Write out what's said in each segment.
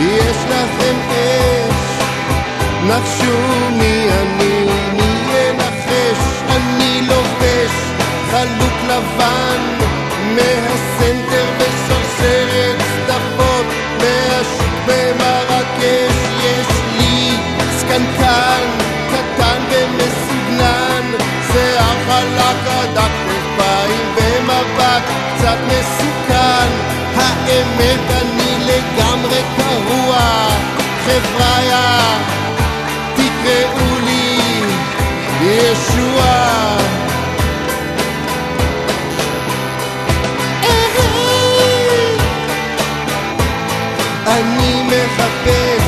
יש לכם אש, נחשו מי אני, מי ינחש, אני לובש חלוק לבן מהסנטר בשרשרת מהשוק במרקש. יש לי סקנקן קטן ומסוגנן, שיער חלק הדק כתפיים ומבט קצת מסוכן, האמת תקראו לי ישוע. אני מחפש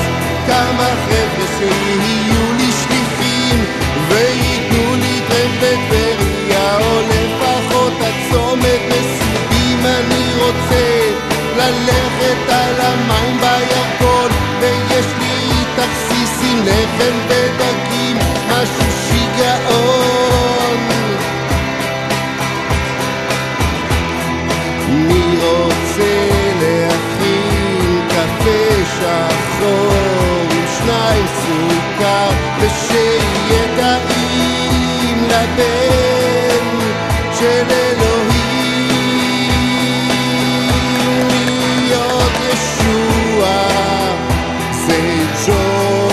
כמה חבר'ה שיהיו לי שליחים וייתנו לי טרמפ בטבריה או לפחות הצומת מסובים אני רוצה ללכת על לחם ודגים משהו שיגעון. מי רוצה להכין קפה שחור עם שניים סוכר ושיהיה טעים לבן של אלוהים. להיות ישוע? זה ג'וב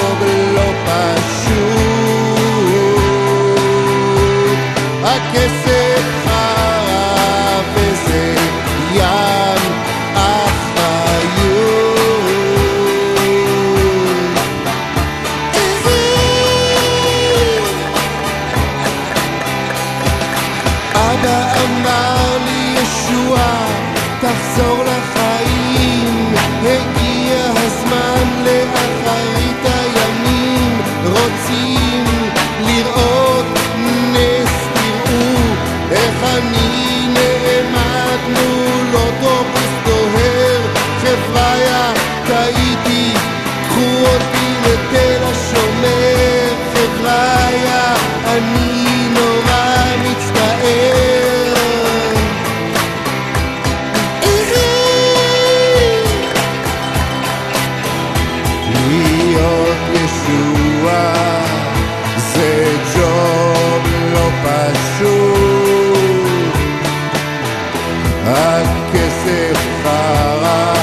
הכסף חרב